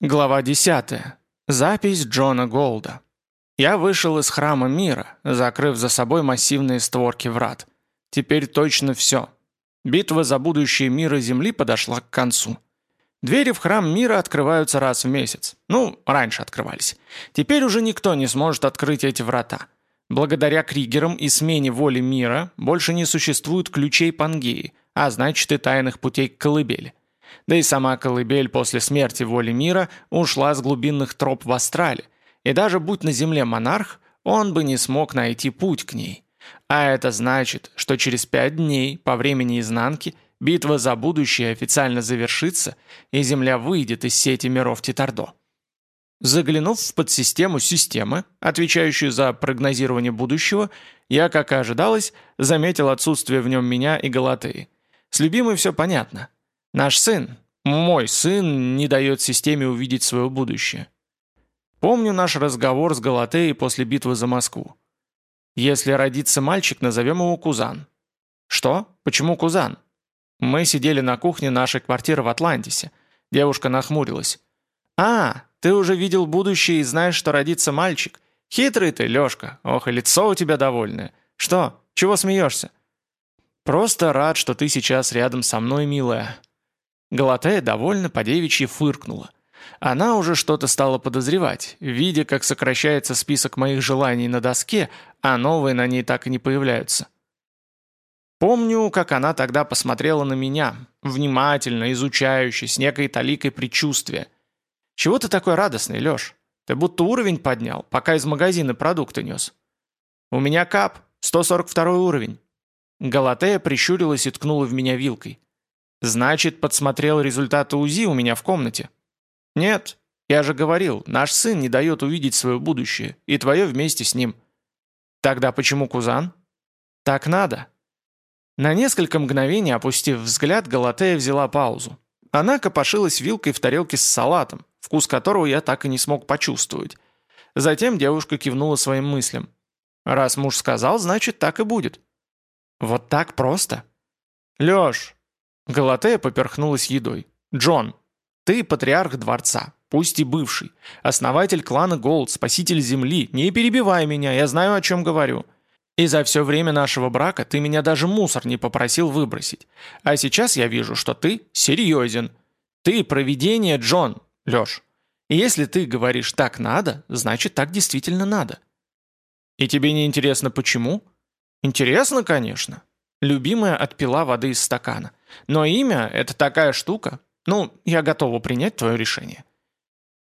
Глава 10. Запись Джона Голда. Я вышел из храма мира, закрыв за собой массивные створки врат. Теперь точно все. Битва за будущее мира Земли подошла к концу. Двери в храм мира открываются раз в месяц. Ну, раньше открывались. Теперь уже никто не сможет открыть эти врата. Благодаря Кригерам и смене воли мира больше не существует ключей Пангеи, а значит и тайных путей к колыбели. Да и сама колыбель после смерти воли мира ушла с глубинных троп в астрале, и даже будь на земле монарх, он бы не смог найти путь к ней. А это значит, что через пять дней по времени изнанки битва за будущее официально завершится, и Земля выйдет из сети миров Титардо. Заглянув в подсистему системы, отвечающую за прогнозирование будущего, я, как и ожидалось, заметил отсутствие в нем меня и Галатеи. С любимой все понятно – Наш сын, мой сын, не дает системе увидеть свое будущее. Помню наш разговор с Галатеей после битвы за Москву. Если родится мальчик, назовем его Кузан. Что? Почему Кузан? Мы сидели на кухне нашей квартиры в Атлантисе. Девушка нахмурилась. «А, ты уже видел будущее и знаешь, что родится мальчик. Хитрый ты, Лешка. Ох, и лицо у тебя довольное. Что? Чего смеешься?» «Просто рад, что ты сейчас рядом со мной, милая. Галатея довольно по девичьи фыркнула. Она уже что-то стала подозревать, видя, как сокращается список моих желаний на доске, а новые на ней так и не появляются. Помню, как она тогда посмотрела на меня, внимательно, изучающе, с некой таликой предчувствия. «Чего ты такой радостный, Леш? Ты будто уровень поднял, пока из магазина продукты нес». «У меня кап, 142 уровень». Галатея прищурилась и ткнула в меня вилкой. Значит, подсмотрел результаты УЗИ у меня в комнате? Нет, я же говорил, наш сын не дает увидеть свое будущее, и твое вместе с ним. Тогда почему Кузан? Так надо. На несколько мгновений, опустив взгляд, Галатея взяла паузу. Она копошилась вилкой в тарелке с салатом, вкус которого я так и не смог почувствовать. Затем девушка кивнула своим мыслям. «Раз муж сказал, значит, так и будет». «Вот так просто?» «Лёш, Галатея поперхнулась едой. «Джон, ты патриарх дворца, пусть и бывший, основатель клана Голд, спаситель земли, не перебивай меня, я знаю, о чем говорю. И за все время нашего брака ты меня даже мусор не попросил выбросить. А сейчас я вижу, что ты серьезен. Ты провидение, Джон, Леш. И если ты говоришь «так надо», значит так действительно надо. И тебе не интересно почему? Интересно, конечно. Любимая отпила воды из стакана. Но имя — это такая штука. Ну, я готова принять твое решение.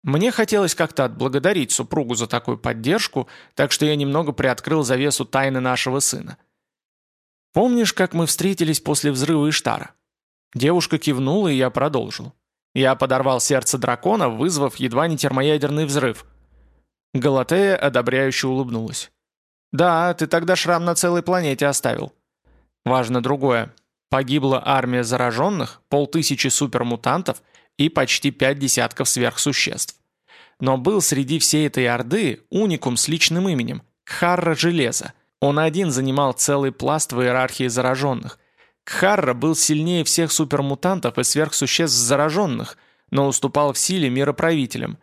Мне хотелось как-то отблагодарить супругу за такую поддержку, так что я немного приоткрыл завесу тайны нашего сына. Помнишь, как мы встретились после взрыва Иштара? Девушка кивнула, и я продолжил. Я подорвал сердце дракона, вызвав едва не термоядерный взрыв. Галатея одобряюще улыбнулась. «Да, ты тогда шрам на целой планете оставил. Важно другое. Погибла армия зараженных, полтысячи супермутантов и почти пять десятков сверхсуществ. Но был среди всей этой орды уникум с личным именем – Кхарра Железа. Он один занимал целый пласт в иерархии зараженных. Кхарра был сильнее всех супермутантов и сверхсуществ зараженных, но уступал в силе мироправителям.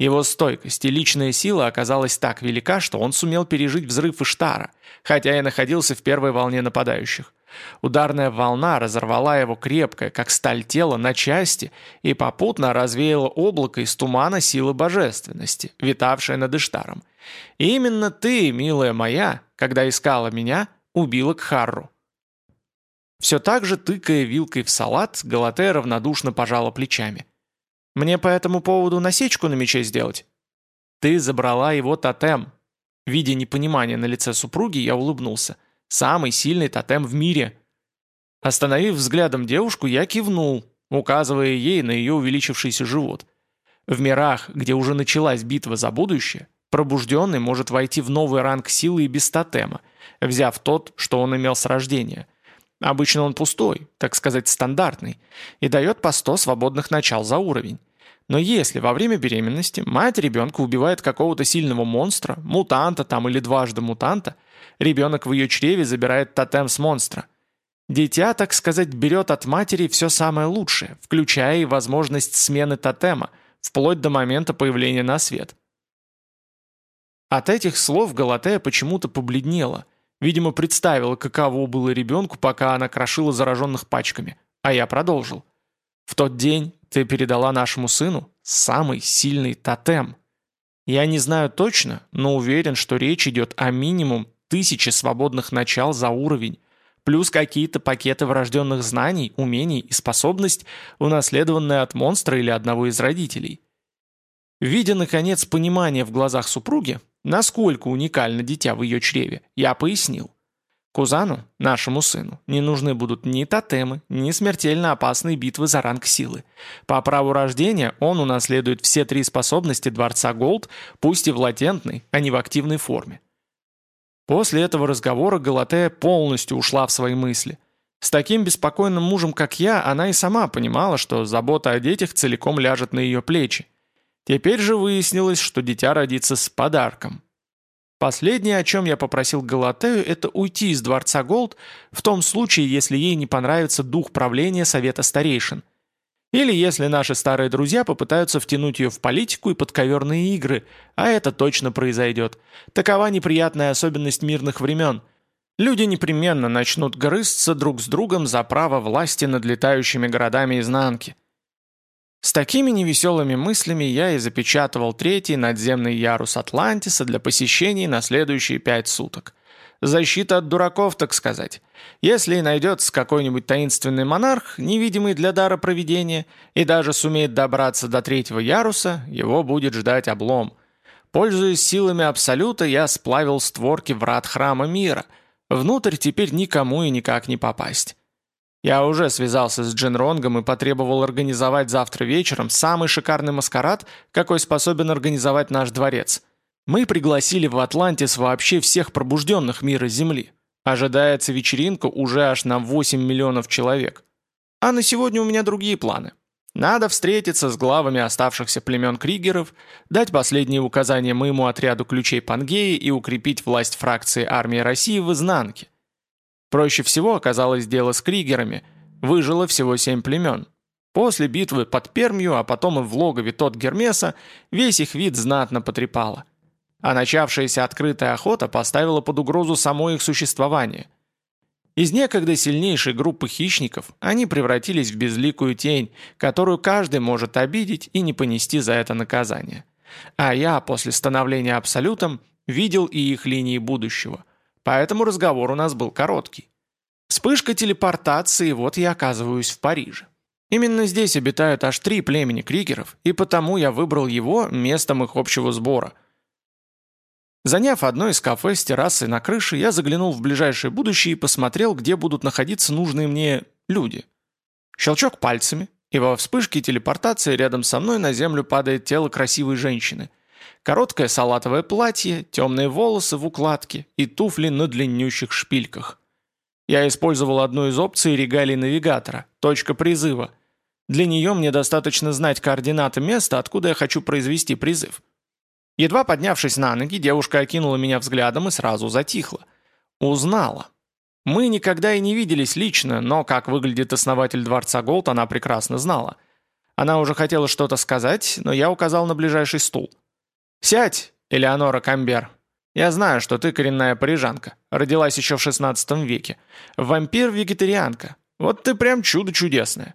Его стойкость и личная сила оказалась так велика, что он сумел пережить взрыв Иштара, хотя и находился в первой волне нападающих. Ударная волна разорвала его крепкое, как сталь тело, на части и попутно развеяла облако из тумана силы божественности, витавшее над Иштаром. И именно ты, милая моя, когда искала меня, убила Кхарру. Все так же, тыкая вилкой в салат, Галатея равнодушно пожала плечами. Мне по этому поводу насечку на мече сделать?» «Ты забрала его тотем». Видя непонимание на лице супруги, я улыбнулся. «Самый сильный тотем в мире». Остановив взглядом девушку, я кивнул, указывая ей на ее увеличившийся живот. В мирах, где уже началась битва за будущее, пробужденный может войти в новый ранг силы и без тотема, взяв тот, что он имел с рождения. Обычно он пустой, так сказать, стандартный, и дает по 100 свободных начал за уровень. Но если во время беременности мать ребенка убивает какого-то сильного монстра, мутанта там или дважды мутанта, ребенок в ее чреве забирает тотем с монстра. Дитя, так сказать, берет от матери все самое лучшее, включая и возможность смены тотема, вплоть до момента появления на свет. От этих слов Галатея почему-то побледнела. Видимо, представила, каково было ребенку, пока она крошила зараженных пачками. А я продолжил. В тот день ты передала нашему сыну самый сильный тотем. Я не знаю точно, но уверен, что речь идет о минимум тысячи свободных начал за уровень, плюс какие-то пакеты врожденных знаний, умений и способность, унаследованные от монстра или одного из родителей. Видя, наконец, понимание в глазах супруги, насколько уникально дитя в ее чреве, я пояснил. Кузану, нашему сыну, не нужны будут ни тотемы, ни смертельно опасные битвы за ранг силы. По праву рождения он унаследует все три способности Дворца Голд, пусть и в латентной, а не в активной форме. После этого разговора Галатея полностью ушла в свои мысли. С таким беспокойным мужем, как я, она и сама понимала, что забота о детях целиком ляжет на ее плечи. Теперь же выяснилось, что дитя родится с подарком. Последнее, о чем я попросил Галатею, это уйти из Дворца Голд в том случае, если ей не понравится дух правления Совета Старейшин. Или если наши старые друзья попытаются втянуть ее в политику и подковерные игры, а это точно произойдет. Такова неприятная особенность мирных времен. Люди непременно начнут грызться друг с другом за право власти над летающими городами изнанки. С такими невеселыми мыслями я и запечатывал третий надземный ярус Атлантиса для посещений на следующие пять суток. Защита от дураков, так сказать. Если и найдется какой-нибудь таинственный монарх, невидимый для дара провидения, и даже сумеет добраться до третьего яруса, его будет ждать облом. Пользуясь силами Абсолюта, я сплавил створки врат Храма Мира. Внутрь теперь никому и никак не попасть. Я уже связался с Джин Ронгом и потребовал организовать завтра вечером самый шикарный маскарад, какой способен организовать наш дворец. Мы пригласили в Атлантис вообще всех пробужденных мира Земли. Ожидается вечеринка уже аж на 8 миллионов человек. А на сегодня у меня другие планы. Надо встретиться с главами оставшихся племен Кригеров, дать последние указания моему отряду ключей Пангеи и укрепить власть фракции армии России в изнанке. Проще всего оказалось дело с кригерами. Выжило всего семь племен. После битвы под Пермью, а потом и в логове тот Гермеса, весь их вид знатно потрепало. А начавшаяся открытая охота поставила под угрозу само их существование. Из некогда сильнейшей группы хищников они превратились в безликую тень, которую каждый может обидеть и не понести за это наказание. А я после становления Абсолютом видел и их линии будущего. Поэтому разговор у нас был короткий. Вспышка телепортации, вот я оказываюсь в Париже. Именно здесь обитают аж три племени кригеров, и потому я выбрал его местом их общего сбора. Заняв одно из кафе с террасой на крыше, я заглянул в ближайшее будущее и посмотрел, где будут находиться нужные мне люди. Щелчок пальцами, и во вспышке телепортации рядом со мной на землю падает тело красивой женщины – Короткое салатовое платье, темные волосы в укладке и туфли на длиннющих шпильках. Я использовал одну из опций регалий навигатора, точка призыва. Для нее мне достаточно знать координаты места, откуда я хочу произвести призыв. Едва поднявшись на ноги, девушка окинула меня взглядом и сразу затихла. Узнала. Мы никогда и не виделись лично, но как выглядит основатель Дворца Голд, она прекрасно знала. Она уже хотела что-то сказать, но я указал на ближайший стул. «Сядь, Элеонора Камбер. Я знаю, что ты коренная парижанка. Родилась еще в 16 веке. Вампир-вегетарианка. Вот ты прям чудо чудесное».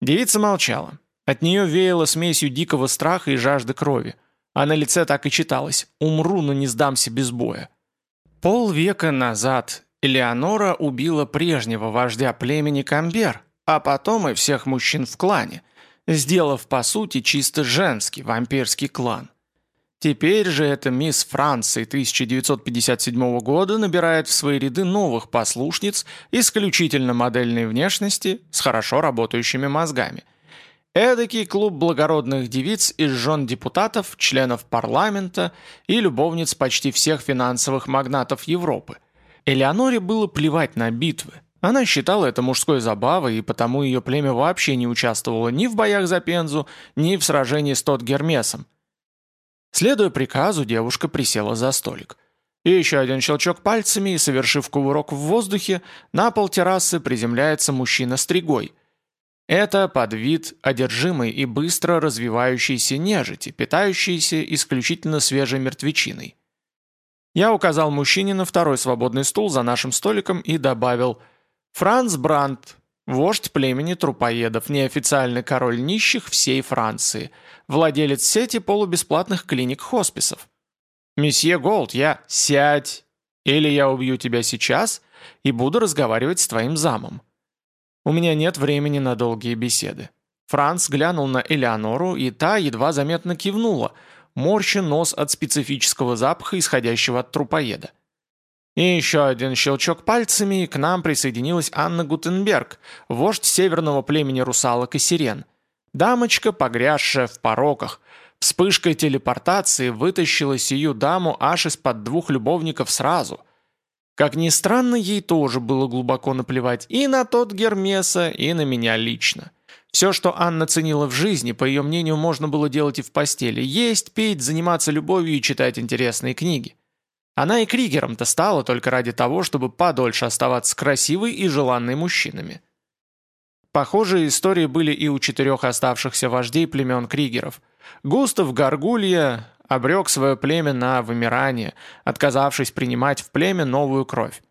Девица молчала. От нее веяло смесью дикого страха и жажды крови. А на лице так и читалось «Умру, но не сдамся без боя». Полвека назад Элеонора убила прежнего вождя племени Камбер, а потом и всех мужчин в клане, сделав, по сути, чисто женский вампирский клан. Теперь же эта мисс Франции 1957 года набирает в свои ряды новых послушниц исключительно модельной внешности с хорошо работающими мозгами. Эдакий клуб благородных девиц из жен депутатов, членов парламента и любовниц почти всех финансовых магнатов Европы. Элеоноре было плевать на битвы. Она считала это мужской забавой, и потому ее племя вообще не участвовало ни в боях за Пензу, ни в сражении с тот Гермесом. Следуя приказу, девушка присела за столик. И еще один щелчок пальцами, и, совершив кувырок в воздухе, на пол террасы приземляется мужчина с тригой. Это подвид одержимой и быстро развивающейся нежити, питающейся исключительно свежей мертвечиной. Я указал мужчине на второй свободный стул за нашим столиком и добавил «Франц Брандт, вождь племени трупоедов, неофициальный король нищих всей Франции, владелец сети полубесплатных клиник-хосписов». «Месье Голд, я...» «Сядь! Или я убью тебя сейчас и буду разговаривать с твоим замом». У меня нет времени на долгие беседы. Франц глянул на Элеонору, и та едва заметно кивнула, морща нос от специфического запаха, исходящего от трупоеда. И еще один щелчок пальцами, и к нам присоединилась Анна Гутенберг, вождь северного племени русалок и сирен. Дамочка, погрязшая в пороках, вспышкой телепортации вытащила сию даму аж из-под двух любовников сразу – как ни странно, ей тоже было глубоко наплевать и на тот Гермеса, и на меня лично. Все, что Анна ценила в жизни, по ее мнению, можно было делать и в постели. Есть, пить, заниматься любовью и читать интересные книги. Она и Кригером-то стала только ради того, чтобы подольше оставаться красивой и желанной мужчинами. Похожие истории были и у четырех оставшихся вождей племен Кригеров. Густав Гаргулья, обрек свое племя на вымирание, отказавшись принимать в племя новую кровь.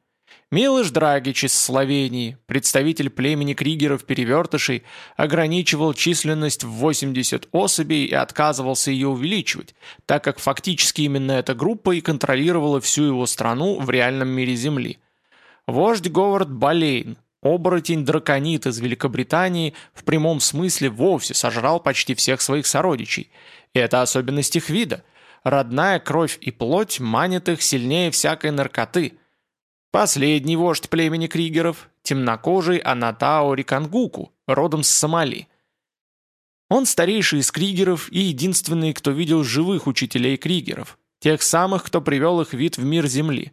Милыш Драгич из Словении, представитель племени Кригеров-перевертышей, ограничивал численность в 80 особей и отказывался ее увеличивать, так как фактически именно эта группа и контролировала всю его страну в реальном мире Земли. Вождь Говард Болейн, оборотень-драконит из Великобритании, в прямом смысле вовсе сожрал почти всех своих сородичей – и это особенность их вида. Родная кровь и плоть манят их сильнее всякой наркоты. Последний вождь племени Кригеров – темнокожий Анатао Рикангуку, родом с Сомали. Он старейший из Кригеров и единственный, кто видел живых учителей Кригеров, тех самых, кто привел их вид в мир Земли.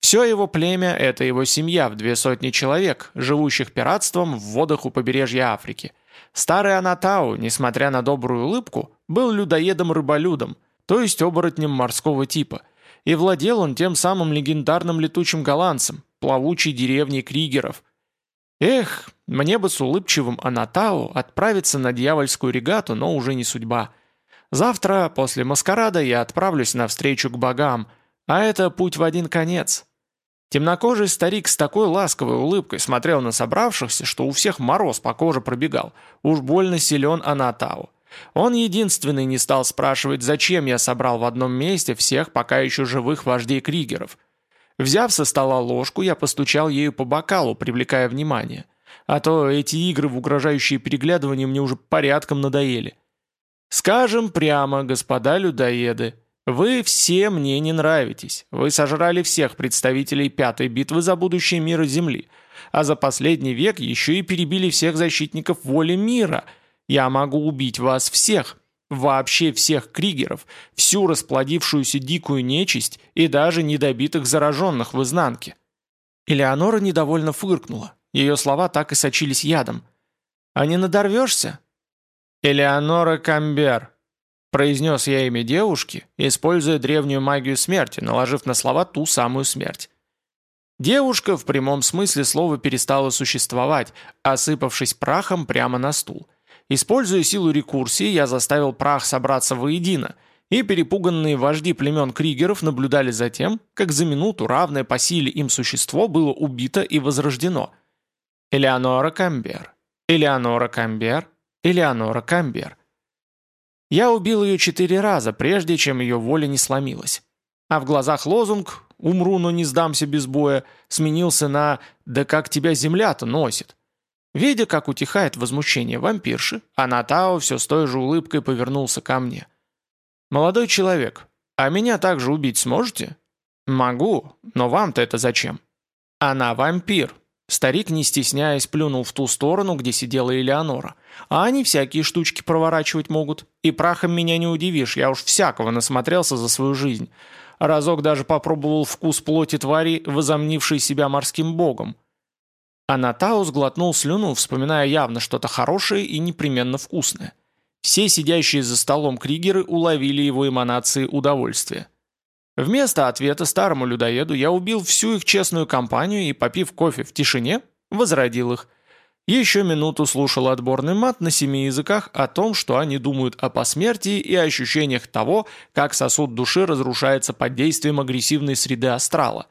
Все его племя – это его семья в две сотни человек, живущих пиратством в водах у побережья Африки – Старый Анатау, несмотря на добрую улыбку, был людоедом-рыболюдом, то есть оборотнем морского типа, и владел он тем самым легендарным летучим голландцем, плавучей деревней Кригеров. Эх, мне бы с улыбчивым Анатау отправиться на дьявольскую регату, но уже не судьба. Завтра, после маскарада, я отправлюсь навстречу к богам, а это путь в один конец. Темнокожий старик с такой ласковой улыбкой смотрел на собравшихся, что у всех мороз по коже пробегал. Уж больно силен Анатау. Он единственный не стал спрашивать, зачем я собрал в одном месте всех пока еще живых вождей Кригеров. Взяв со стола ложку, я постучал ею по бокалу, привлекая внимание. А то эти игры в угрожающие переглядывания мне уже порядком надоели. «Скажем прямо, господа людоеды», вы все мне не нравитесь. Вы сожрали всех представителей пятой битвы за будущее мира Земли. А за последний век еще и перебили всех защитников воли мира. Я могу убить вас всех. Вообще всех кригеров, всю расплодившуюся дикую нечисть и даже недобитых зараженных в изнанке. Элеонора недовольно фыркнула. Ее слова так и сочились ядом. «А не надорвешься?» «Элеонора Камбер», Произнес я имя девушки, используя древнюю магию смерти, наложив на слова ту самую смерть. Девушка в прямом смысле слова перестала существовать, осыпавшись прахом прямо на стул. Используя силу рекурсии, я заставил прах собраться воедино, и перепуганные вожди племен Кригеров наблюдали за тем, как за минуту равное по силе им существо было убито и возрождено. Элеонора Камбер, Элеонора Камбер, Элеонора Камбер. Я убил ее четыре раза, прежде чем ее воля не сломилась. А в глазах лозунг «Умру, но не сдамся без боя» сменился на «Да как тебя земля-то носит». Видя, как утихает возмущение вампирши, Анатао все с той же улыбкой повернулся ко мне. «Молодой человек, а меня также убить сможете?» «Могу, но вам-то это зачем?» «Она вампир», Старик, не стесняясь, плюнул в ту сторону, где сидела Элеонора. «А они всякие штучки проворачивать могут. И прахом меня не удивишь, я уж всякого насмотрелся за свою жизнь. Разок даже попробовал вкус плоти твари, возомнившей себя морским богом». Анатаус глотнул слюну, вспоминая явно что-то хорошее и непременно вкусное. Все сидящие за столом кригеры уловили его эманации удовольствия. Вместо ответа старому людоеду я убил всю их честную компанию и, попив кофе в тишине, возродил их. Еще минуту слушал отборный мат на семи языках о том, что они думают о посмертии и ощущениях того, как сосуд души разрушается под действием агрессивной среды астрала.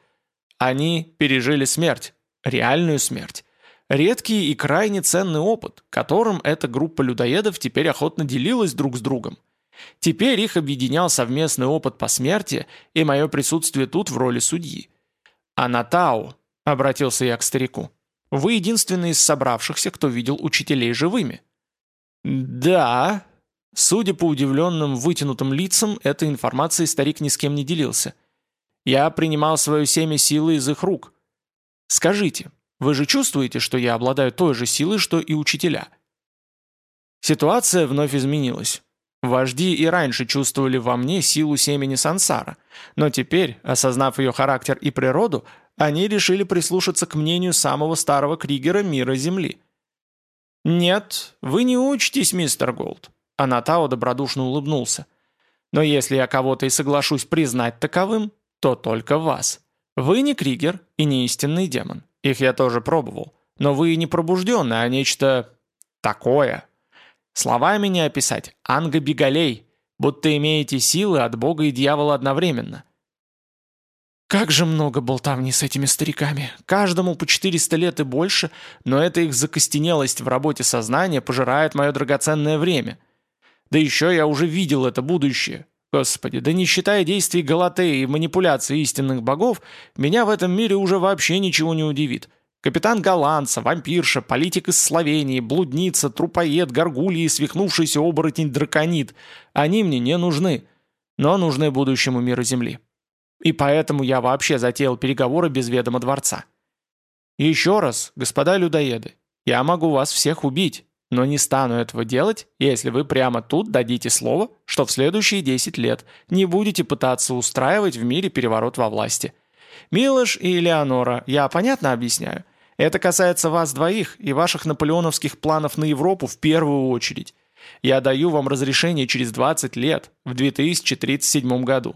Они пережили смерть, реальную смерть. Редкий и крайне ценный опыт, которым эта группа людоедов теперь охотно делилась друг с другом. Теперь их объединял совместный опыт посмертия и мое присутствие тут в роли судьи. «Анатау», — обратился я к старику, — «вы единственный из собравшихся, кто видел учителей живыми». «Да», Судя по удивленным вытянутым лицам, этой информацией старик ни с кем не делился. «Я принимал свое семя силы из их рук. Скажите, вы же чувствуете, что я обладаю той же силой, что и учителя?» Ситуация вновь изменилась. Вожди и раньше чувствовали во мне силу семени сансара, но теперь, осознав ее характер и природу, они решили прислушаться к мнению самого старого кригера мира Земли. «Нет, вы не учитесь, мистер Голд», — Анатао добродушно улыбнулся. «Но если я кого-то и соглашусь признать таковым, то только вас. Вы не кригер и не истинный демон. Их я тоже пробовал. Но вы не пробужденный, а нечто... такое, Словами не описать. Анга Бигалей. Будто имеете силы от бога и дьявола одновременно. Как же много болтовни с этими стариками. Каждому по 400 лет и больше, но эта их закостенелость в работе сознания пожирает мое драгоценное время. Да еще я уже видел это будущее. Господи, да не считая действий Галатеи и манипуляций истинных богов, меня в этом мире уже вообще ничего не удивит. Капитан Голландца, вампирша, политик из Словении, блудница, трупоед, горгульи и свихнувшийся оборотень драконит. Они мне не нужны, но нужны будущему миру Земли. И поэтому я вообще затеял переговоры без ведома дворца. еще раз, господа людоеды, я могу вас всех убить, но не стану этого делать, если вы прямо тут дадите слово, что в следующие 10 лет не будете пытаться устраивать в мире переворот во власти. Милош и Элеонора, я понятно объясняю? Это касается вас двоих и ваших наполеоновских планов на Европу в первую очередь. Я даю вам разрешение через 20 лет, в 2037 году.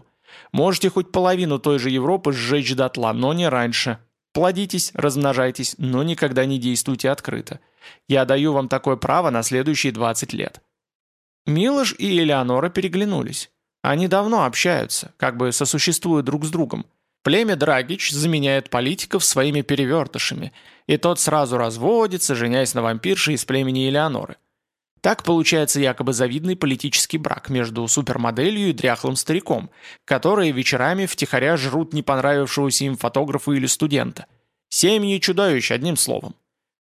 Можете хоть половину той же Европы сжечь дотла, но не раньше. Плодитесь, размножайтесь, но никогда не действуйте открыто. Я даю вам такое право на следующие 20 лет». Милош и Элеонора переглянулись. Они давно общаются, как бы сосуществуют друг с другом. Племя Драгич заменяет политиков своими перевертышами, и тот сразу разводится, женясь на вампирше из племени Элеоноры. Так получается якобы завидный политический брак между супермоделью и дряхлым стариком, которые вечерами втихаря жрут не понравившегося им фотографа или студента. Семьи чудовищ, одним словом.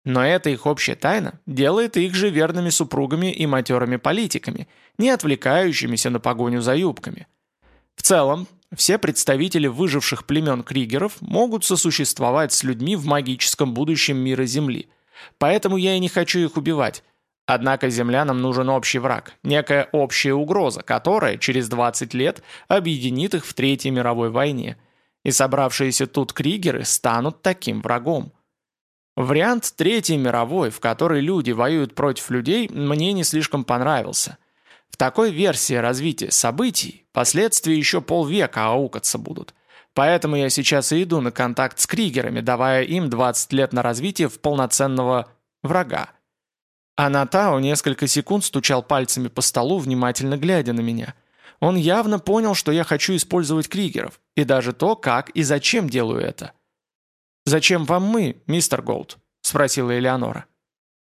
Но эта их общая тайна делает их же верными супругами и матерыми политиками, не отвлекающимися на погоню за юбками. В целом, все представители выживших племен Кригеров могут сосуществовать с людьми в магическом будущем мира Земли. Поэтому я и не хочу их убивать. Однако землянам нужен общий враг, некая общая угроза, которая через 20 лет объединит их в Третьей мировой войне. И собравшиеся тут Кригеры станут таким врагом. Вариант Третьей мировой, в которой люди воюют против людей, мне не слишком понравился. В такой версии развития событий последствия еще полвека аукаться будут. Поэтому я сейчас и иду на контакт с Кригерами, давая им 20 лет на развитие в полноценного врага. А Натао несколько секунд стучал пальцами по столу, внимательно глядя на меня. Он явно понял, что я хочу использовать Кригеров, и даже то, как и зачем делаю это. «Зачем вам мы, мистер Голд?» – спросила Элеонора.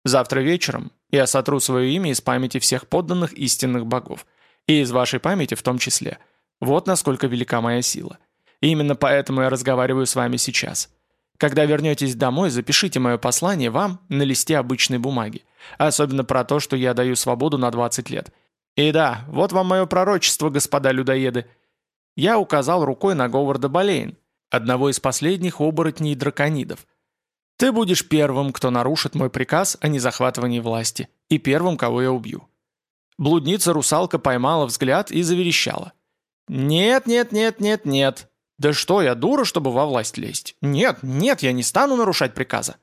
«Завтра вечером я сотру свое имя из памяти всех подданных истинных богов. И из вашей памяти в том числе. Вот насколько велика моя сила. И именно поэтому я разговариваю с вами сейчас. Когда вернетесь домой, запишите мое послание вам на листе обычной бумаги. Особенно про то, что я даю свободу на 20 лет. И да, вот вам мое пророчество, господа людоеды. Я указал рукой на Говарда Болейн, одного из последних оборотней драконидов, ты будешь первым, кто нарушит мой приказ о незахватывании власти, и первым, кого я убью». Блудница-русалка поймала взгляд и заверещала. «Нет, нет, нет, нет, нет. Да что, я дура, чтобы во власть лезть? Нет, нет, я не стану нарушать приказа».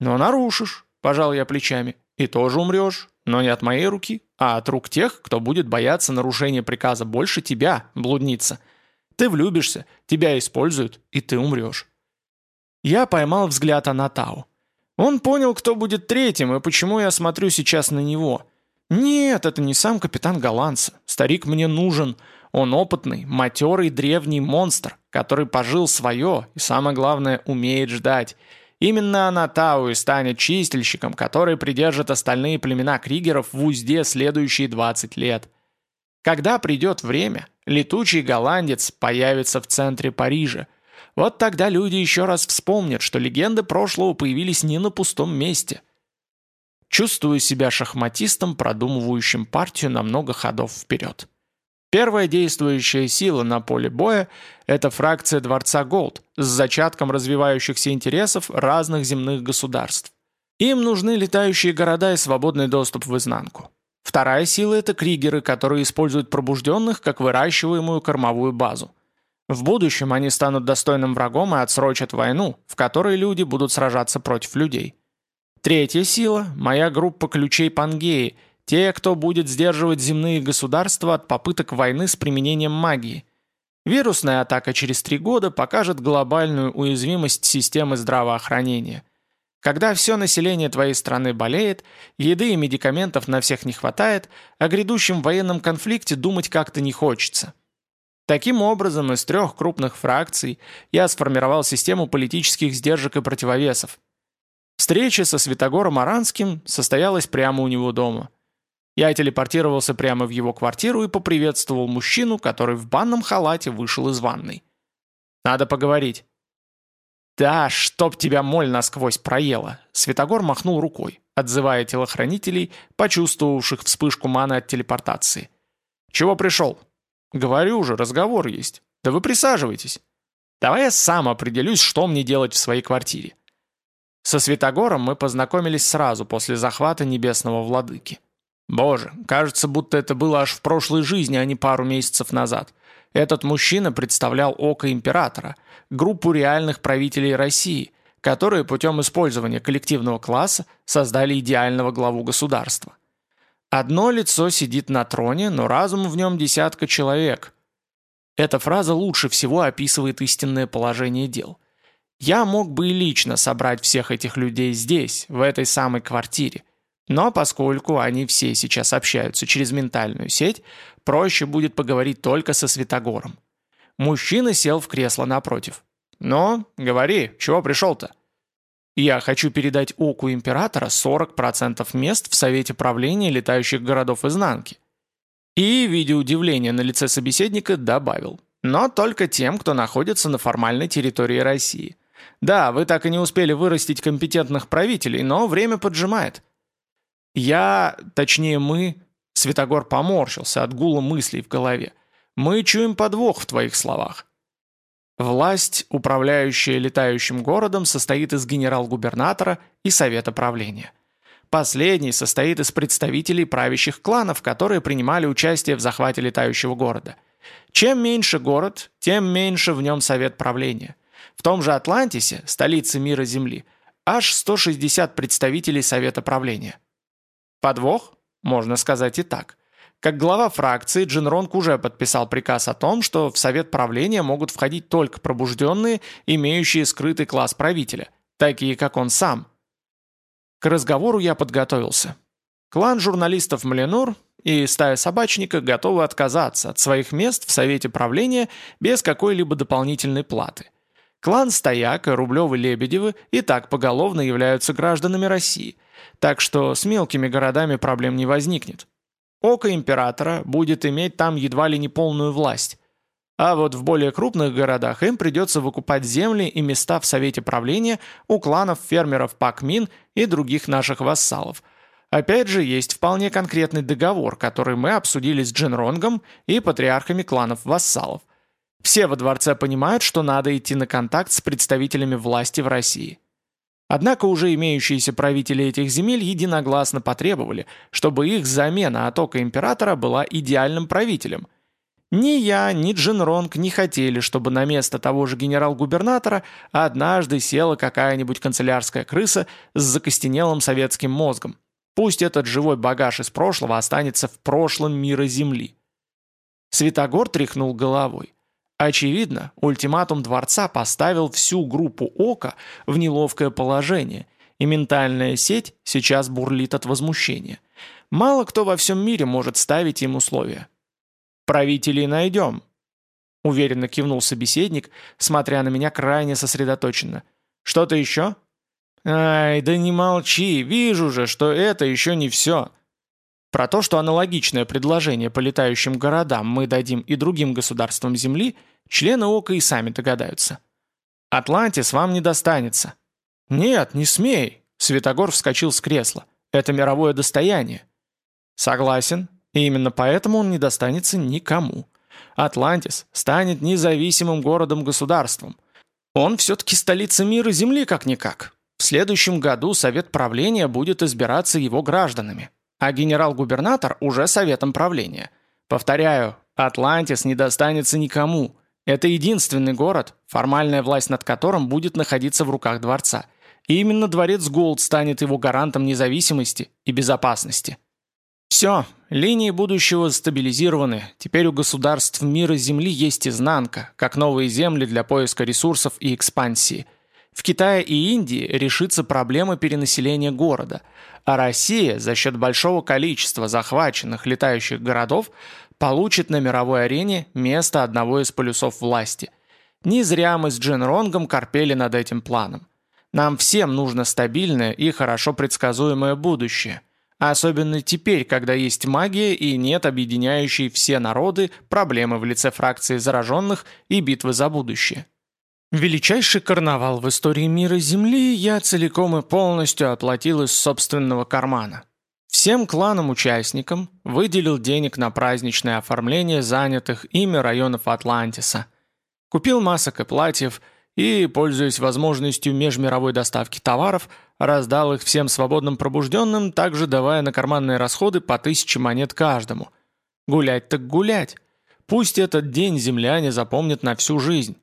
«Но нарушишь», – пожал я плечами, – «и тоже умрешь, но не от моей руки, а от рук тех, кто будет бояться нарушения приказа больше тебя, блудница. Ты влюбишься, тебя используют, и ты умрешь». Я поймал взгляд Анатау. Он понял, кто будет третьим, и почему я смотрю сейчас на него. Нет, это не сам капитан Голландца. Старик мне нужен. Он опытный, матерый древний монстр, который пожил свое и, самое главное, умеет ждать. Именно Анатау и станет чистильщиком, который придержит остальные племена кригеров в узде следующие 20 лет. Когда придет время, летучий голландец появится в центре Парижа. Вот тогда люди еще раз вспомнят, что легенды прошлого появились не на пустом месте. Чувствую себя шахматистом, продумывающим партию на много ходов вперед. Первая действующая сила на поле боя – это фракция Дворца Голд с зачатком развивающихся интересов разных земных государств. Им нужны летающие города и свободный доступ в изнанку. Вторая сила – это кригеры, которые используют пробужденных как выращиваемую кормовую базу. В будущем они станут достойным врагом и отсрочат войну, в которой люди будут сражаться против людей. Третья сила – моя группа ключей Пангеи – те, кто будет сдерживать земные государства от попыток войны с применением магии. Вирусная атака через три года покажет глобальную уязвимость системы здравоохранения. Когда все население твоей страны болеет, еды и медикаментов на всех не хватает, о грядущем военном конфликте думать как-то не хочется. Таким образом, из трех крупных фракций я сформировал систему политических сдержек и противовесов. Встреча со Святогором Аранским состоялась прямо у него дома. Я телепортировался прямо в его квартиру и поприветствовал мужчину, который в банном халате вышел из ванной. «Надо поговорить». «Да, чтоб тебя моль насквозь проела!» Светогор махнул рукой, отзывая телохранителей, почувствовавших вспышку маны от телепортации. «Чего пришел?» «Говорю же, разговор есть. Да вы присаживайтесь. Давай я сам определюсь, что мне делать в своей квартире». Со Светогором мы познакомились сразу после захвата Небесного Владыки. Боже, кажется, будто это было аж в прошлой жизни, а не пару месяцев назад. Этот мужчина представлял Око Императора, группу реальных правителей России, которые путем использования коллективного класса создали идеального главу государства. Одно лицо сидит на троне, но разум в нем десятка человек. Эта фраза лучше всего описывает истинное положение дел. Я мог бы и лично собрать всех этих людей здесь, в этой самой квартире, но поскольку они все сейчас общаются через ментальную сеть, проще будет поговорить только со Светогором. Мужчина сел в кресло напротив. «Но, говори, чего пришел-то?» «Я хочу передать Оку Императора 40% мест в Совете правления летающих городов изнанки». И, видя удивление на лице собеседника, добавил. «Но только тем, кто находится на формальной территории России. Да, вы так и не успели вырастить компетентных правителей, но время поджимает». Я, точнее мы, Святогор поморщился от гула мыслей в голове. Мы чуем подвох в твоих словах. Власть, управляющая летающим городом, состоит из генерал-губернатора и совета правления. Последний состоит из представителей правящих кланов, которые принимали участие в захвате летающего города. Чем меньше город, тем меньше в нем совет правления. В том же Атлантисе, столице мира Земли, аж 160 представителей совета правления. Подвох? Можно сказать и так. Как глава фракции, Джин Ронг уже подписал приказ о том, что в совет правления могут входить только пробужденные, имеющие скрытый класс правителя, такие как он сам. К разговору я подготовился. Клан журналистов Маленур и стая собачника готовы отказаться от своих мест в совете правления без какой-либо дополнительной платы. Клан Стояк и Рублевы-Лебедевы и так поголовно являются гражданами России – так что с мелкими городами проблем не возникнет. Око императора будет иметь там едва ли не полную власть. А вот в более крупных городах им придется выкупать земли и места в совете правления у кланов фермеров Пакмин и других наших вассалов. Опять же, есть вполне конкретный договор, который мы обсудили с Джинронгом и патриархами кланов вассалов. Все во дворце понимают, что надо идти на контакт с представителями власти в России. Однако уже имеющиеся правители этих земель единогласно потребовали, чтобы их замена от ока императора была идеальным правителем. Ни я, ни Джин Ронг не хотели, чтобы на место того же генерал-губернатора однажды села какая-нибудь канцелярская крыса с закостенелым советским мозгом. Пусть этот живой багаж из прошлого останется в прошлом мира Земли. Святогор тряхнул головой. Очевидно, ультиматум дворца поставил всю группу Ока в неловкое положение, и ментальная сеть сейчас бурлит от возмущения. Мало кто во всем мире может ставить им условия. «Правителей найдем», — уверенно кивнул собеседник, смотря на меня крайне сосредоточенно. «Что-то еще?» «Ай, да не молчи, вижу же, что это еще не все». Про то, что аналогичное предложение по летающим городам мы дадим и другим государствам Земли, члены ОКО и сами догадаются. Атлантис вам не достанется. Нет, не смей. Светогор вскочил с кресла. Это мировое достояние. Согласен. И именно поэтому он не достанется никому. Атлантис станет независимым городом-государством. Он все-таки столица мира Земли как-никак. В следующем году Совет правления будет избираться его гражданами а генерал-губернатор уже советом правления. Повторяю, Атлантис не достанется никому. Это единственный город, формальная власть над которым будет находиться в руках дворца. И именно дворец Голд станет его гарантом независимости и безопасности. Все, линии будущего стабилизированы, теперь у государств мира Земли есть изнанка, как новые земли для поиска ресурсов и экспансии. В Китае и Индии решится проблема перенаселения города – а Россия за счет большого количества захваченных летающих городов получит на мировой арене место одного из полюсов власти. Не зря мы с Джин Ронгом корпели над этим планом. Нам всем нужно стабильное и хорошо предсказуемое будущее. Особенно теперь, когда есть магия и нет объединяющей все народы проблемы в лице фракции зараженных и битвы за будущее. Величайший карнавал в истории мира Земли я целиком и полностью оплатил из собственного кармана. Всем кланам-участникам выделил денег на праздничное оформление занятых ими районов Атлантиса. Купил масок и платьев и, пользуясь возможностью межмировой доставки товаров, раздал их всем свободным пробужденным, также давая на карманные расходы по тысяче монет каждому. Гулять так гулять. Пусть этот день земляне запомнят на всю жизнь.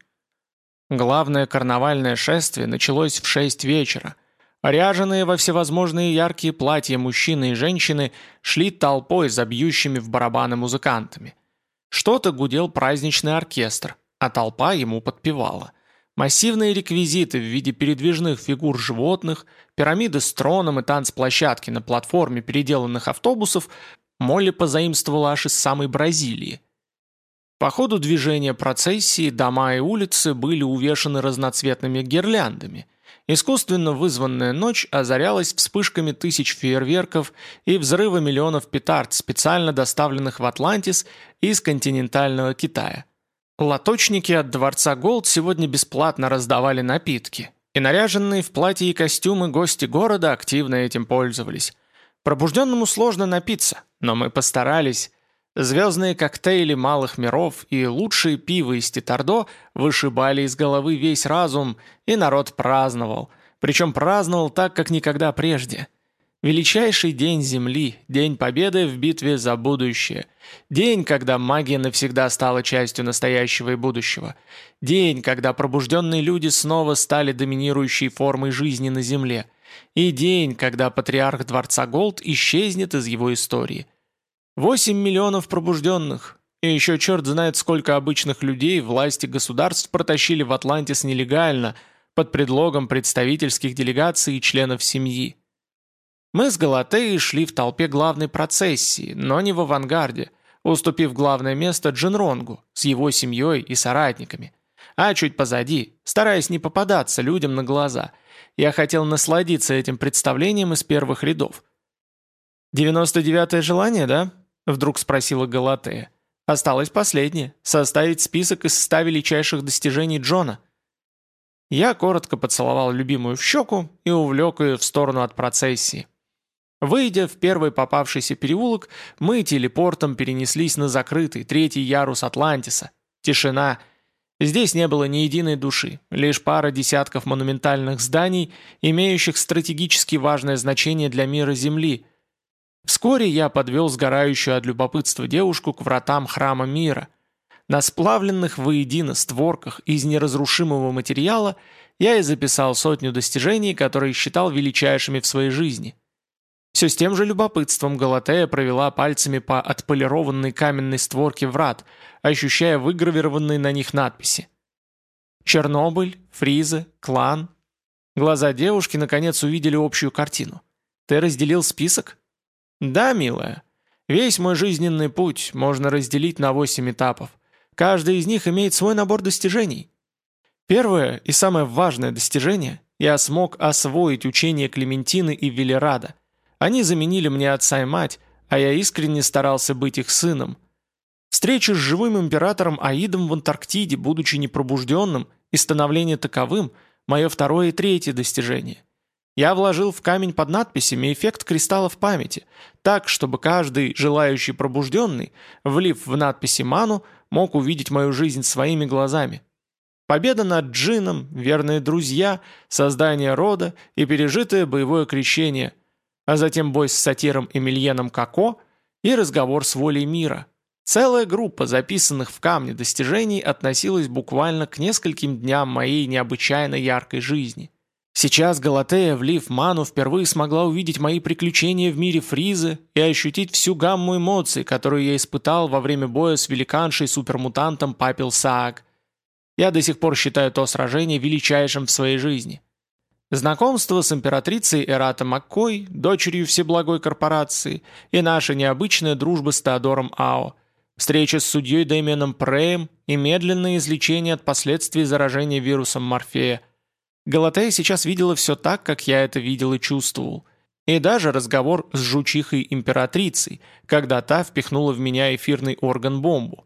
Главное карнавальное шествие началось в 6 вечера. Ряженые во всевозможные яркие платья мужчины и женщины шли толпой за бьющими в барабаны музыкантами. Что-то гудел праздничный оркестр, а толпа ему подпевала. Массивные реквизиты в виде передвижных фигур животных, пирамиды с троном и танцплощадки на платформе переделанных автобусов Молли позаимствовала аж из самой Бразилии – по ходу движения процессии дома и улицы были увешаны разноцветными гирляндами. Искусственно вызванная ночь озарялась вспышками тысяч фейерверков и взрыва миллионов петард, специально доставленных в Атлантис из континентального Китая. Лоточники от Дворца Голд сегодня бесплатно раздавали напитки, и наряженные в платье и костюмы гости города активно этим пользовались. Пробужденному сложно напиться, но мы постарались Звездные коктейли малых миров и лучшие пиво из Титардо вышибали из головы весь разум, и народ праздновал. Причем праздновал так, как никогда прежде. Величайший день Земли, день победы в битве за будущее. День, когда магия навсегда стала частью настоящего и будущего. День, когда пробужденные люди снова стали доминирующей формой жизни на Земле. И день, когда патриарх Дворца Голд исчезнет из его истории – Восемь миллионов пробужденных, и еще черт знает сколько обычных людей власти государств протащили в Атлантис нелегально, под предлогом представительских делегаций и членов семьи. Мы с Галатеей шли в толпе главной процессии, но не в авангарде, уступив главное место Джинронгу с его семьей и соратниками. А чуть позади, стараясь не попадаться людям на глаза, я хотел насладиться этим представлением из первых рядов. «Девяносто девятое желание, да?» Вдруг спросила Галатея. Осталось последнее – составить список из ста величайших достижений Джона. Я коротко поцеловал любимую в щеку и увлек ее в сторону от процессии. Выйдя в первый попавшийся переулок, мы телепортом перенеслись на закрытый третий ярус Атлантиса. Тишина. Здесь не было ни единой души, лишь пара десятков монументальных зданий, имеющих стратегически важное значение для мира Земли – Вскоре я подвел сгорающую от любопытства девушку к вратам храма мира. На сплавленных воедино створках из неразрушимого материала я и записал сотню достижений, которые считал величайшими в своей жизни. Все с тем же любопытством Галатея провела пальцами по отполированной каменной створке врат, ощущая выгравированные на них надписи. Чернобыль, Фриза, Клан. Глаза девушки наконец увидели общую картину. «Ты разделил список?» «Да, милая. Весь мой жизненный путь можно разделить на восемь этапов. Каждый из них имеет свой набор достижений. Первое и самое важное достижение – я смог освоить учение Клементины и Велерада. Они заменили мне отца и мать, а я искренне старался быть их сыном. Встреча с живым императором Аидом в Антарктиде, будучи непробужденным, и становление таковым – мое второе и третье достижение. Я вложил в камень под надписями эффект кристаллов памяти, так, чтобы каждый желающий пробужденный, влив в надписи ману, мог увидеть мою жизнь своими глазами. Победа над джином, верные друзья, создание рода и пережитое боевое крещение, а затем бой с сатиром Эмильеном Како и разговор с волей мира. Целая группа записанных в камне достижений относилась буквально к нескольким дням моей необычайно яркой жизни. Сейчас Галатея, влив ману, впервые смогла увидеть мои приключения в мире Фризы и ощутить всю гамму эмоций, которую я испытал во время боя с великаншей-супермутантом Папил Саак. Я до сих пор считаю то сражение величайшим в своей жизни. Знакомство с императрицей Эрата Маккой, дочерью Всеблагой корпорации, и наша необычная дружба с Теодором Ао, встреча с судьей Дэмианом Преем и медленное излечение от последствий заражения вирусом Морфея – Галатея сейчас видела все так, как я это видел и чувствовал. И даже разговор с жучихой-императрицей, когда та впихнула в меня эфирный орган-бомбу.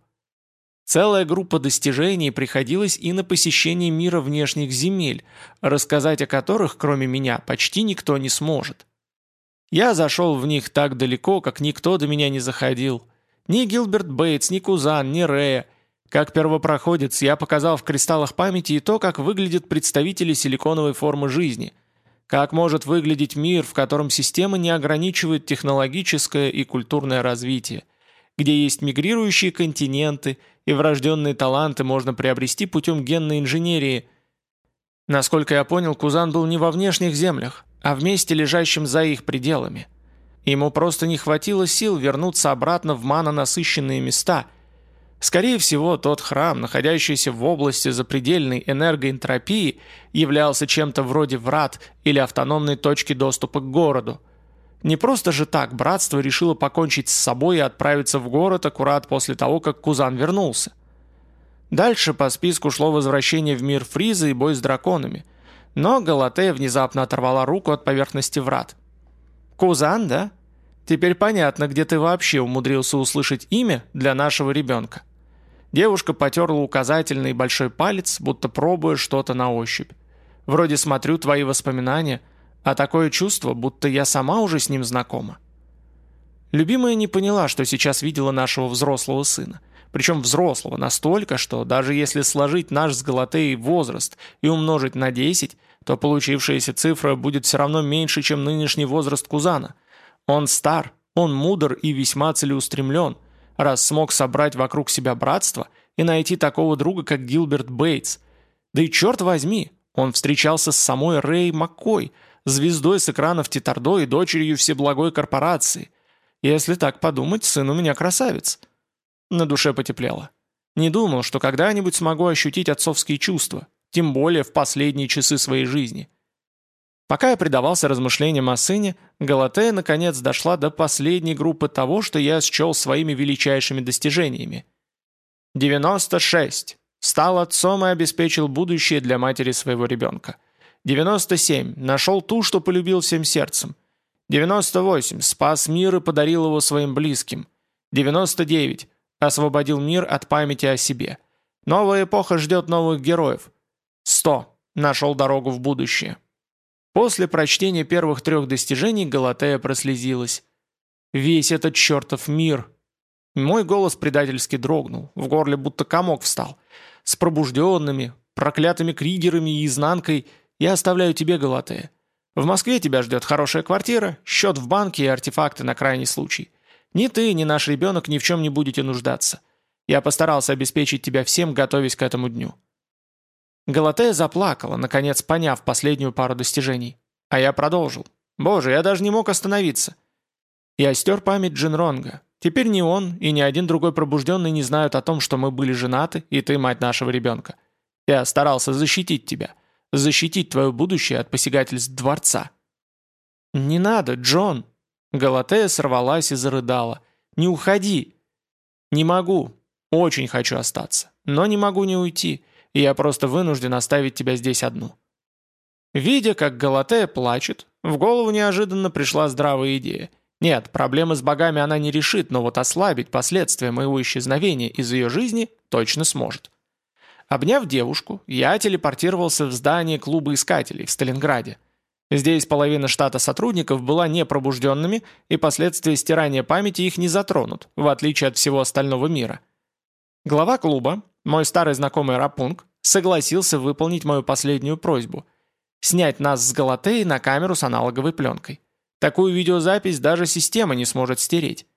Целая группа достижений приходилась и на посещение мира внешних земель, рассказать о которых, кроме меня, почти никто не сможет. Я зашел в них так далеко, как никто до меня не заходил. Ни Гилберт Бейтс, ни Кузан, ни Рея, как первопроходец я показал в кристаллах памяти и то, как выглядят представители силиконовой формы жизни. Как может выглядеть мир, в котором система не ограничивает технологическое и культурное развитие, где есть мигрирующие континенты и врожденные таланты можно приобрести путем генной инженерии. Насколько я понял, Кузан был не во внешних землях, а в месте, лежащем за их пределами. Ему просто не хватило сил вернуться обратно в манонасыщенные места – Скорее всего, тот храм, находящийся в области запредельной энергоэнтропии, являлся чем-то вроде врат или автономной точки доступа к городу. Не просто же так братство решило покончить с собой и отправиться в город аккурат после того, как Кузан вернулся. Дальше по списку шло возвращение в мир Фриза и бой с драконами. Но Галатея внезапно оторвала руку от поверхности врат. «Кузан, да? Теперь понятно, где ты вообще умудрился услышать имя для нашего ребенка». Девушка потерла указательный большой палец, будто пробуя что-то на ощупь. «Вроде смотрю твои воспоминания, а такое чувство, будто я сама уже с ним знакома». Любимая не поняла, что сейчас видела нашего взрослого сына. Причем взрослого настолько, что даже если сложить наш с Галатеей возраст и умножить на 10, то получившаяся цифра будет все равно меньше, чем нынешний возраст Кузана. Он стар, он мудр и весьма целеустремлен, раз смог собрать вокруг себя братство и найти такого друга, как Гилберт Бейтс. Да и черт возьми, он встречался с самой Рэй Маккой, звездой с экранов Титардо и дочерью Всеблагой корпорации. Если так подумать, сын у меня красавец. На душе потеплело. Не думал, что когда-нибудь смогу ощутить отцовские чувства, тем более в последние часы своей жизни. Пока я предавался размышлениям о сыне, Галатея наконец дошла до последней группы того, что я счел своими величайшими достижениями. 96. Стал отцом и обеспечил будущее для матери своего ребенка. 97. Нашел ту, что полюбил всем сердцем. 98. Спас мир и подарил его своим близким. 99. Освободил мир от памяти о себе. Новая эпоха ждет новых героев. 100. Нашел дорогу в будущее. После прочтения первых трех достижений Галатея прослезилась. «Весь этот чертов мир!» Мой голос предательски дрогнул, в горле будто комок встал. «С пробужденными, проклятыми кригерами и изнанкой я оставляю тебе, Галатея. В Москве тебя ждет хорошая квартира, счет в банке и артефакты на крайний случай. Ни ты, ни наш ребенок ни в чем не будете нуждаться. Я постарался обеспечить тебя всем, готовясь к этому дню. Галатея заплакала, наконец поняв последнюю пару достижений. А я продолжил. «Боже, я даже не мог остановиться». Я стер память Джинронга. Теперь ни он и ни один другой пробужденный не знают о том, что мы были женаты, и ты мать нашего ребенка. Я старался защитить тебя. защитить твое будущее от посягательств дворца». «Не надо, Джон!» Галатея сорвалась и зарыдала. «Не уходи!» «Не могу. Очень хочу остаться. Но не могу не уйти, и я просто вынужден оставить тебя здесь одну». Видя, как Галатея плачет, в голову неожиданно пришла здравая идея. Нет, проблемы с богами она не решит, но вот ослабить последствия моего исчезновения из ее жизни точно сможет. Обняв девушку, я телепортировался в здание клуба искателей в Сталинграде. Здесь половина штата сотрудников была непробужденными, и последствия стирания памяти их не затронут, в отличие от всего остального мира. Глава клуба, мой старый знакомый Рапунг, согласился выполнить мою последнюю просьбу – снять нас с Галатеи на камеру с аналоговой пленкой. Такую видеозапись даже система не сможет стереть.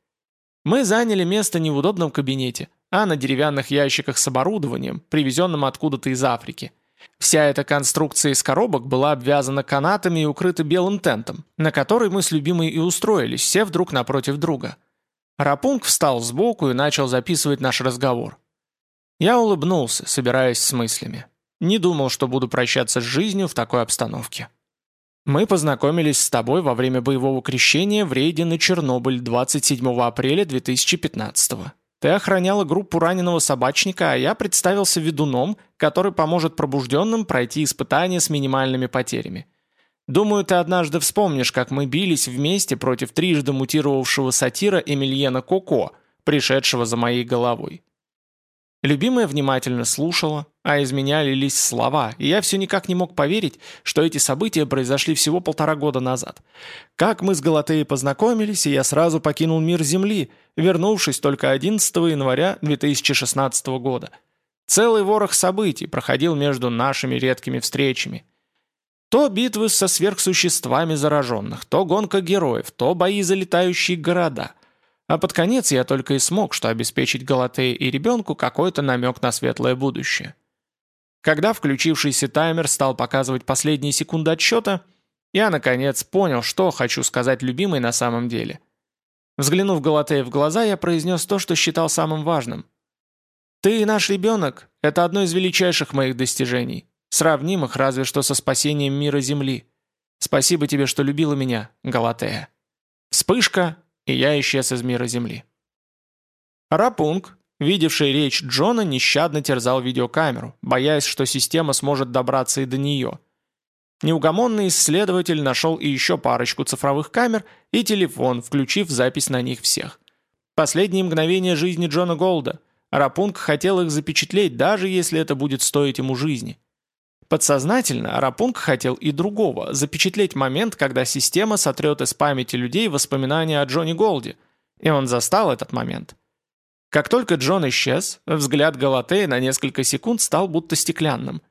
Мы заняли место не в удобном кабинете, а на деревянных ящиках с оборудованием, привезенным откуда-то из Африки. Вся эта конструкция из коробок была обвязана канатами и укрыта белым тентом, на который мы с любимой и устроились, все вдруг напротив друга. Рапунг встал сбоку и начал записывать наш разговор. Я улыбнулся, собираясь с мыслями. Не думал, что буду прощаться с жизнью в такой обстановке. Мы познакомились с тобой во время боевого крещения в рейде на Чернобыль 27 апреля 2015 -го. Ты охраняла группу раненого собачника, а я представился ведуном, который поможет пробужденным пройти испытания с минимальными потерями. Думаю, ты однажды вспомнишь, как мы бились вместе против трижды мутировавшего сатира Эмильена Коко, пришедшего за моей головой. Любимая внимательно слушала, а из меня лились слова, и я все никак не мог поверить, что эти события произошли всего полтора года назад. Как мы с Галатеей познакомились, и я сразу покинул мир Земли, вернувшись только 11 января 2016 года. Целый ворох событий проходил между нашими редкими встречами. То битвы со сверхсуществами зараженных, то гонка героев, то бои за летающие города – а под конец я только и смог, что обеспечить Галатее и ребенку какой-то намек на светлое будущее. Когда включившийся таймер стал показывать последние секунды отсчета, я, наконец, понял, что хочу сказать любимой на самом деле. Взглянув Галатее в глаза, я произнес то, что считал самым важным. «Ты наш ребенок — это одно из величайших моих достижений, сравнимых разве что со спасением мира Земли. Спасибо тебе, что любила меня, Галатея». Вспышка, и я исчез из мира Земли. Рапунг, видевший речь Джона, нещадно терзал видеокамеру, боясь, что система сможет добраться и до нее. Неугомонный исследователь нашел и еще парочку цифровых камер и телефон, включив запись на них всех. Последние мгновения жизни Джона Голда. Рапунг хотел их запечатлеть, даже если это будет стоить ему жизни. Подсознательно Рапунг хотел и другого – запечатлеть момент, когда система сотрет из памяти людей воспоминания о Джонни Голде, и он застал этот момент. Как только Джон исчез, взгляд Галатеи на несколько секунд стал будто стеклянным.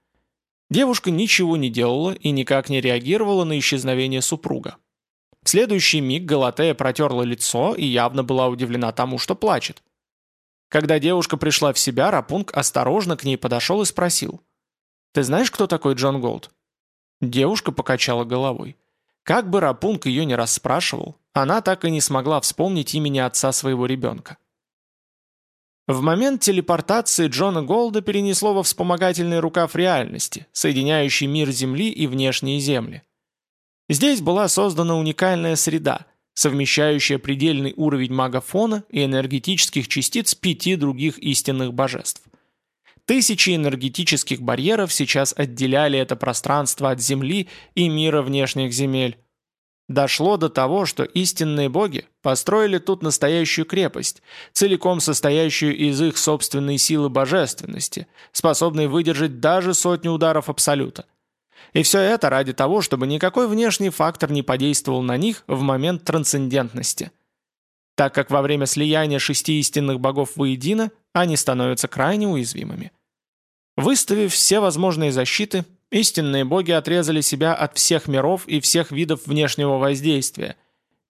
Девушка ничего не делала и никак не реагировала на исчезновение супруга. В следующий миг Галатея протерла лицо и явно была удивлена тому, что плачет. Когда девушка пришла в себя, Рапунг осторожно к ней подошел и спросил – ты знаешь, кто такой Джон Голд?» Девушка покачала головой. Как бы Рапунг ее не расспрашивал, она так и не смогла вспомнить имени отца своего ребенка. В момент телепортации Джона Голда перенесло во вспомогательный рукав реальности, соединяющий мир Земли и внешние земли. Здесь была создана уникальная среда, совмещающая предельный уровень магафона и энергетических частиц пяти других истинных божеств – Тысячи энергетических барьеров сейчас отделяли это пространство от Земли и мира внешних земель. Дошло до того, что истинные боги построили тут настоящую крепость, целиком состоящую из их собственной силы божественности, способной выдержать даже сотню ударов Абсолюта. И все это ради того, чтобы никакой внешний фактор не подействовал на них в момент трансцендентности. Так как во время слияния шести истинных богов воедино, они становятся крайне уязвимыми. Выставив все возможные защиты, истинные боги отрезали себя от всех миров и всех видов внешнего воздействия.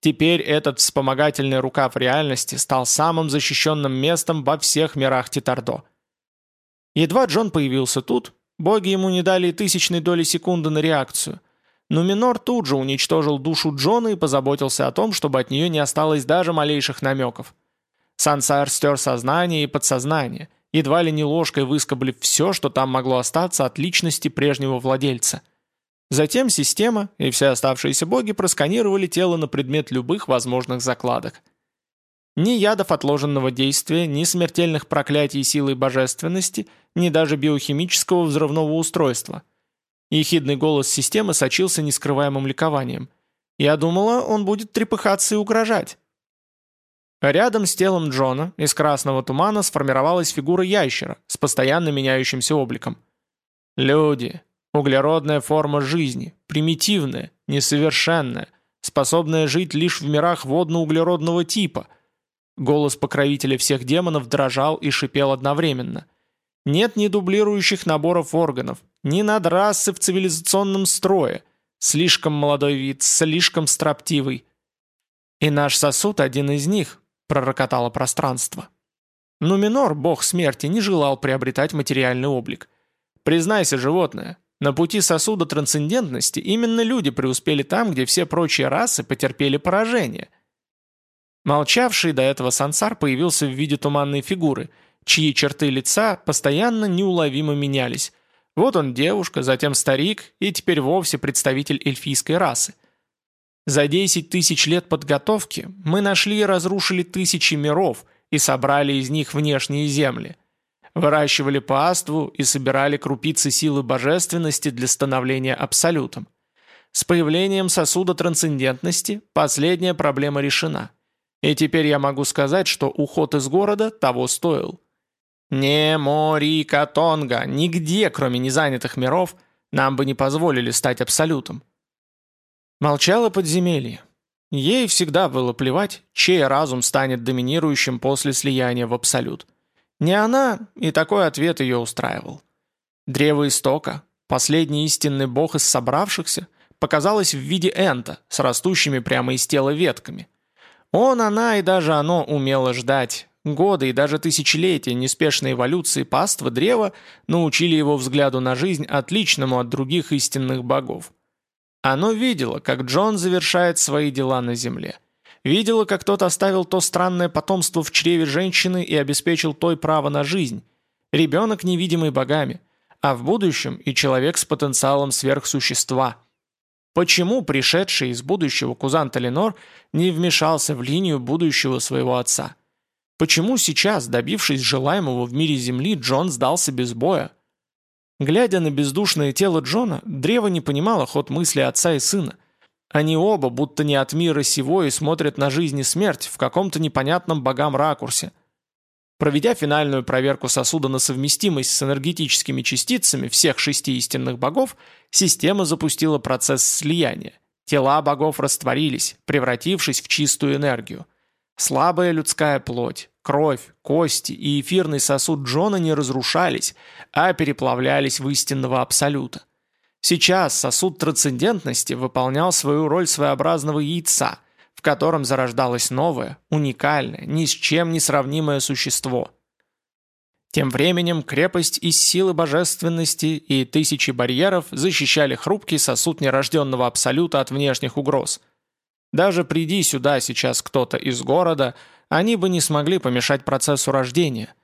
Теперь этот вспомогательный рукав реальности стал самым защищенным местом во всех мирах Титардо. Едва Джон появился тут, боги ему не дали тысячной доли секунды на реакцию. Но Минор тут же уничтожил душу Джона и позаботился о том, чтобы от нее не осталось даже малейших намеков. Сансар стер сознание и подсознание – едва ли не ложкой выскоблив все, что там могло остаться от личности прежнего владельца. Затем система и все оставшиеся боги просканировали тело на предмет любых возможных закладок. Ни ядов отложенного действия, ни смертельных проклятий силой божественности, ни даже биохимического взрывного устройства. Ехидный голос системы сочился нескрываемым ликованием. Я думала, он будет трепыхаться и угрожать. Рядом с телом Джона из красного тумана сформировалась фигура ящера с постоянно меняющимся обликом. Люди. Углеродная форма жизни. Примитивная, несовершенная, способная жить лишь в мирах водно-углеродного типа. Голос покровителя всех демонов дрожал и шипел одновременно. Нет ни дублирующих наборов органов, ни надрасы в цивилизационном строе. Слишком молодой вид, слишком строптивый. И наш сосуд один из них, пророкотало пространство. Нуминор, бог смерти, не желал приобретать материальный облик. Признайся, животное, на пути сосуда трансцендентности именно люди преуспели там, где все прочие расы потерпели поражение. Молчавший до этого сансар появился в виде туманной фигуры, чьи черты лица постоянно неуловимо менялись. Вот он девушка, затем старик и теперь вовсе представитель эльфийской расы – за 10 тысяч лет подготовки мы нашли и разрушили тысячи миров и собрали из них внешние земли. Выращивали паству и собирали крупицы силы божественности для становления абсолютом. С появлением сосуда трансцендентности последняя проблема решена. И теперь я могу сказать, что уход из города того стоил. Не Морика Тонга, нигде, кроме незанятых миров, нам бы не позволили стать абсолютом. Молчало подземелье. Ей всегда было плевать, чей разум станет доминирующим после слияния в абсолют. Не она, и такой ответ ее устраивал. Древо истока, последний истинный бог из собравшихся, показалось в виде энта, с растущими прямо из тела ветками. Он, она и даже оно умело ждать. Годы и даже тысячелетия неспешной эволюции паства древа научили его взгляду на жизнь отличному от других истинных богов. Оно видело, как Джон завершает свои дела на земле. Видело, как тот оставил то странное потомство в чреве женщины и обеспечил той право на жизнь. Ребенок, невидимый богами. А в будущем и человек с потенциалом сверхсущества. Почему пришедший из будущего Кузан Талинор не вмешался в линию будущего своего отца? Почему сейчас, добившись желаемого в мире Земли, Джон сдался без боя? Глядя на бездушное тело Джона, древо не понимало ход мысли отца и сына. Они оба, будто не от мира сего, и смотрят на жизнь и смерть в каком-то непонятном богам ракурсе. Проведя финальную проверку сосуда на совместимость с энергетическими частицами всех шести истинных богов, система запустила процесс слияния. Тела богов растворились, превратившись в чистую энергию. Слабая людская плоть, кровь, кости и эфирный сосуд Джона не разрушались, а переплавлялись в истинного абсолюта. Сейчас сосуд трансцендентности выполнял свою роль своеобразного яйца, в котором зарождалось новое, уникальное, ни с чем не сравнимое существо. Тем временем крепость из силы божественности и тысячи барьеров защищали хрупкий сосуд нерожденного абсолюта от внешних угроз – даже приди сюда сейчас кто-то из города, они бы не смогли помешать процессу рождения.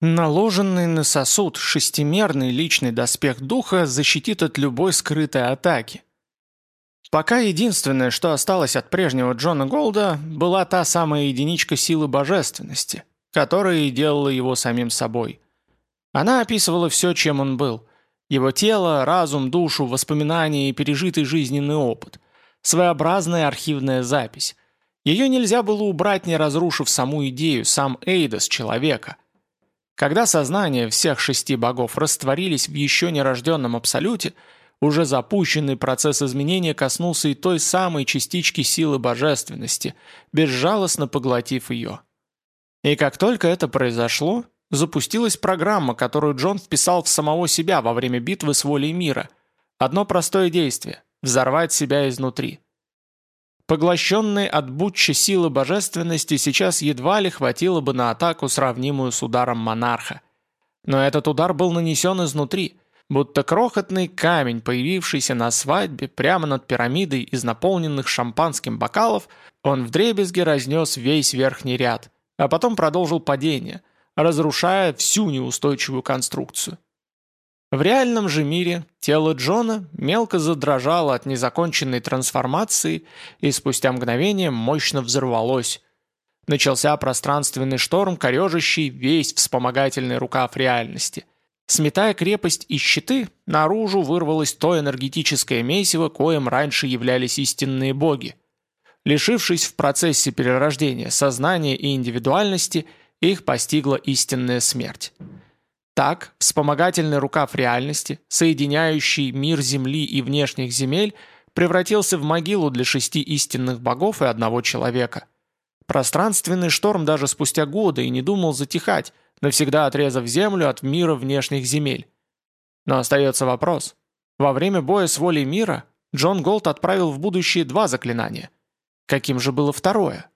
Наложенный на сосуд шестимерный личный доспех духа защитит от любой скрытой атаки. Пока единственное, что осталось от прежнего Джона Голда, была та самая единичка силы божественности, которая и делала его самим собой. Она описывала все, чем он был. Его тело, разум, душу, воспоминания и пережитый жизненный опыт – Своеобразная архивная запись. Ее нельзя было убрать, не разрушив саму идею, сам Эйдос человека. Когда сознание всех шести богов растворились в еще нерожденном абсолюте, уже запущенный процесс изменения коснулся и той самой частички силы божественности, безжалостно поглотив ее. И как только это произошло, запустилась программа, которую Джон вписал в самого себя во время битвы с волей мира. Одно простое действие взорвать себя изнутри. Поглощенной от бутча силы божественности сейчас едва ли хватило бы на атаку, сравнимую с ударом монарха. Но этот удар был нанесен изнутри, будто крохотный камень, появившийся на свадьбе прямо над пирамидой из наполненных шампанским бокалов, он вдребезги разнес весь верхний ряд, а потом продолжил падение, разрушая всю неустойчивую конструкцию. В реальном же мире тело Джона мелко задрожало от незаконченной трансформации и спустя мгновение мощно взорвалось. Начался пространственный шторм, корежащий весь вспомогательный рукав реальности. Сметая крепость и щиты, наружу вырвалось то энергетическое месиво, коим раньше являлись истинные боги. Лишившись в процессе перерождения сознания и индивидуальности, их постигла истинная смерть. Так, вспомогательный рукав реальности, соединяющий мир Земли и внешних земель, превратился в могилу для шести истинных богов и одного человека. Пространственный шторм даже спустя годы и не думал затихать, навсегда отрезав Землю от мира внешних земель. Но остается вопрос. Во время боя с волей мира Джон Голд отправил в будущее два заклинания. Каким же было второе?